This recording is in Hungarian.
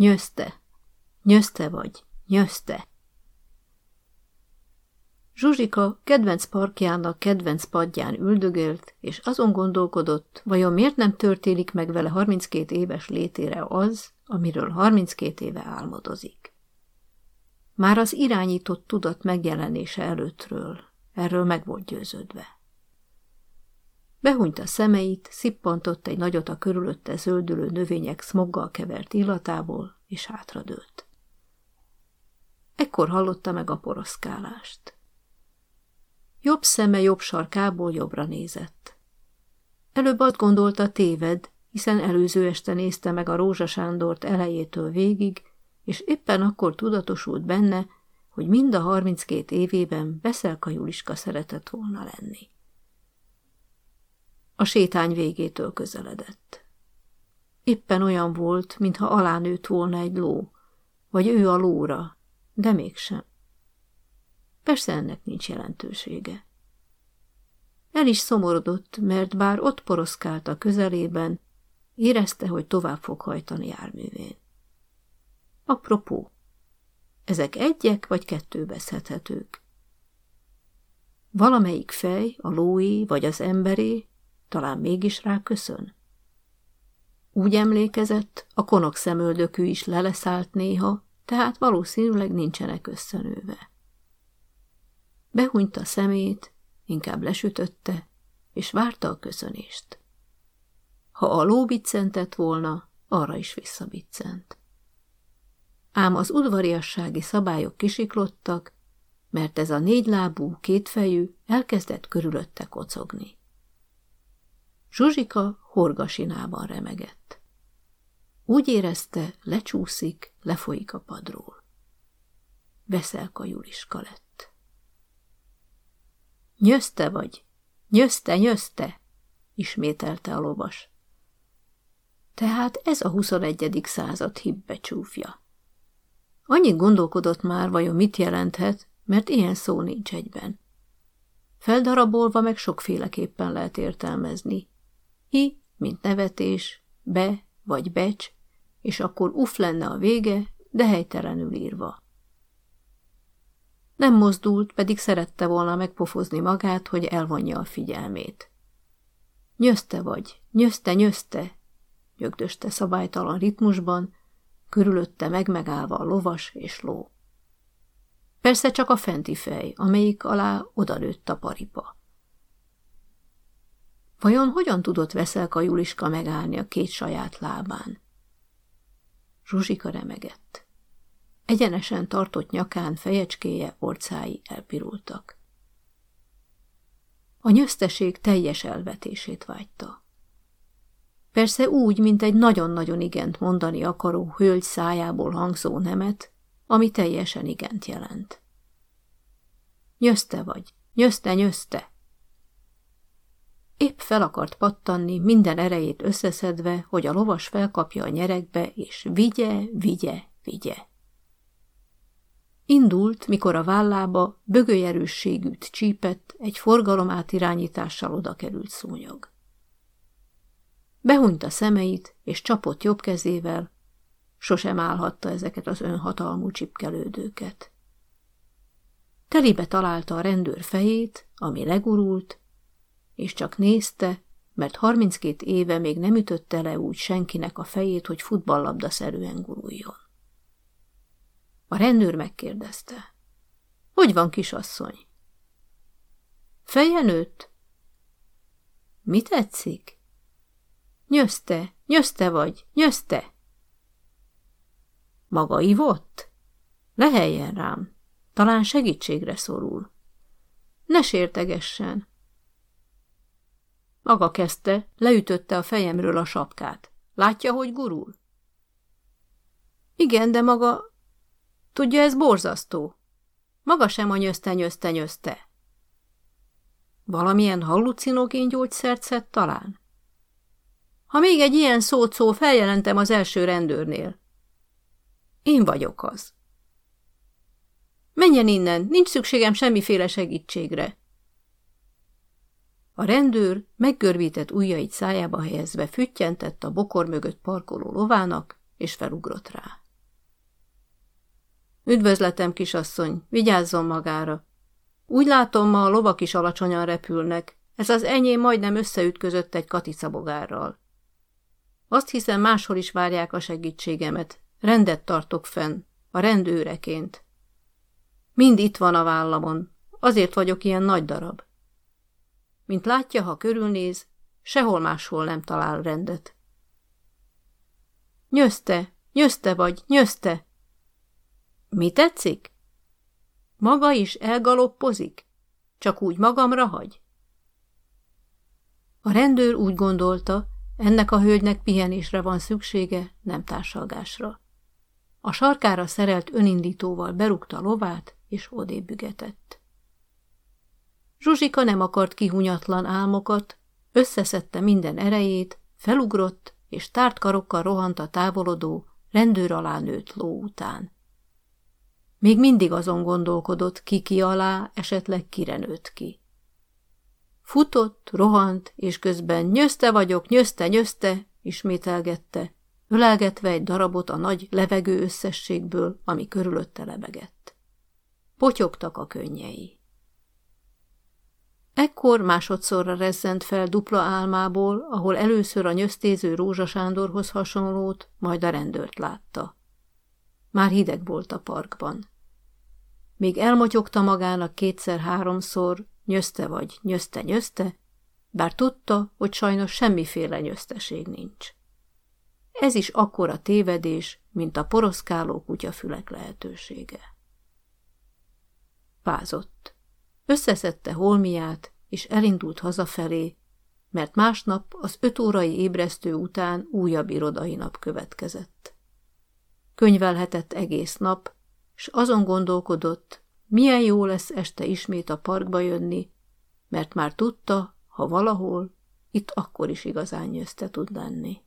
Nyözte, nyözte vagy, nyözte. Zsuzsika kedvenc parkjának kedvenc padján üldögélt, és azon gondolkodott, vajon miért nem történik meg vele 32 éves létére az, amiről 32 éve álmodozik. Már az irányított tudat megjelenése előttről, erről meg volt győződve. Behunyta szemeit, szippantott egy nagyot a körülötte zöldülő növények smoggal kevert illatából, és hátradőlt. Ekkor hallotta meg a poroszkálást. Jobb szeme jobb sarkából jobbra nézett. Előbb azt gondolta téved, hiszen előző este nézte meg a Rózsa Sándort elejétől végig, és éppen akkor tudatosult benne, hogy mind a 32 évében Veszelka Juliska szeretett volna lenni. A sétány végétől közeledett. Éppen olyan volt, mintha alánőtt volna egy ló, vagy ő a lóra, de mégsem. Persze ennek nincs jelentősége. El is szomorodott, mert bár ott poroszkált a közelében, érezte, hogy tovább fog hajtani járművén. Apropó, ezek egyek vagy kettőbeszedhetők. Valamelyik fej, a lóé vagy az emberé, talán mégis ráköszön. Úgy emlékezett, a konok szemöldökű is leleszállt néha, tehát valószínűleg nincsenek összenőve. Behunyta szemét, inkább lesütötte, és várta a köszönést. Ha a ló volna, arra is visszabiccent. Ám az udvariassági szabályok kisiklottak, mert ez a négylábú, kétfejű elkezdett körülötte kocogni. Zsuzsika horgasinában remegett. Úgy érezte, lecsúszik, lefolyik a padról. Veszelka Juliska lett. Nyözte vagy, nyözte, nyözte, ismételte a lovas. Tehát ez a 21. század hibbe csúfja. Annyit gondolkodott már, vajon mit jelenthet, mert ilyen szó nincs egyben. Feldarabolva meg sokféleképpen lehet értelmezni. Hi, mint nevetés, be vagy becs, és akkor uf lenne a vége, de helytelenül írva. Nem mozdult, pedig szerette volna megpofozni magát, hogy elvonja a figyelmét. Nyözte vagy, nyözte, nyözte, nyögdöste szabálytalan ritmusban, körülötte megmegállva a lovas és ló. Persze csak a fenti fej, amelyik alá odanőtt a paripa. Vajon hogyan tudott Veszelka Juliska megállni a két saját lábán? Zsuzsika remegett. Egyenesen tartott nyakán fejecskéje, orcái elpirultak. A nyözteség teljes elvetését vágyta. Persze úgy, mint egy nagyon-nagyon igent mondani akaró hölgy szájából hangzó nemet, ami teljesen igent jelent. Nyözte vagy, nyözte, nyözte. Épp fel akart pattanni, minden erejét összeszedve, hogy a lovas felkapja a nyerekbe, és vigye, vigye, vigye. Indult, mikor a vállába bögölyerősségűt csípett, egy forgalom átirányítással oda került szúnyog. Behunyta szemeit, és csapott jobb kezével, sosem állhatta ezeket az önhatalmú csipkelődőket. Telibe találta a rendőr fejét, ami legurult, és csak nézte, mert 32 éve még nem ütötte le úgy senkinek a fejét, hogy futballlabda szerűen guruljon. A rendőr megkérdezte. Hogy van, kisasszony? Feje nőtt? Mi tetszik? Nyözte, nyözte vagy, nyözte! Maga ivott? Leheljen rám, talán segítségre szorul. Ne sértegessen. Maga kezdte, leütötte a fejemről a sapkát. Látja, hogy gurul? Igen, de maga... Tudja, ez borzasztó. Maga sem a nyözte, nyözte, nyözte. Valamilyen hallucinogén gyógyszert szed talán? Ha még egy ilyen szót szól, feljelentem az első rendőrnél. Én vagyok az. Menjen innen, nincs szükségem semmiféle segítségre. A rendőr meggörvített ujjait szájába helyezve füttyentett a bokor mögött parkoló lovának, és felugrott rá. Üdvözletem, kisasszony, vigyázzon magára. Úgy látom, ma a lovak is alacsonyan repülnek, ez az enyém majdnem összeütközött egy katicabogárral. Azt hiszem, máshol is várják a segítségemet. Rendet tartok fenn, a rendőreként. Mind itt van a vállamon, azért vagyok ilyen nagy darab. Mint látja, ha körülnéz, sehol máshol nem talál rendet. Nyözte, nyözte vagy, nyözte! Mi tetszik? Maga is elgaloppozik? Csak úgy magamra hagy? A rendőr úgy gondolta, ennek a hölgynek pihenésre van szüksége, nem társalgásra. A sarkára szerelt önindítóval berúgta lovát, és odébb bügetett. Zsuzsika nem akart kihunyatlan álmokat, összeszedte minden erejét, felugrott, és tárt karokkal rohant a távolodó, rendőr alá nőtt ló után. Még mindig azon gondolkodott, ki ki alá, esetleg kire nőtt ki. Futott, rohant, és közben nyözte vagyok, nyözte, nyözte, ismételgette, ölelgetve egy darabot a nagy levegő összességből, ami körülötte lebegett. Potyogtak a könnyei. Ekkor másodszorra rezzent fel dupla álmából, ahol először a nyöztéző Rózsa Sándorhoz hasonlót, majd a rendőrt látta. Már hideg volt a parkban. Még elmotyogta magának kétszer-háromszor, nyözte vagy nyözte-nyözte, bár tudta, hogy sajnos semmiféle nyözteség nincs. Ez is akkora tévedés, mint a poroszkáló kutyafülek lehetősége. Fázott. Összeszedte holmiát, és elindult hazafelé, mert másnap az öt órai ébresztő után újabb irodai nap következett. Könyvelhetett egész nap, s azon gondolkodott, milyen jó lesz este ismét a parkba jönni, mert már tudta, ha valahol, itt akkor is igazán nyözte tud lenni.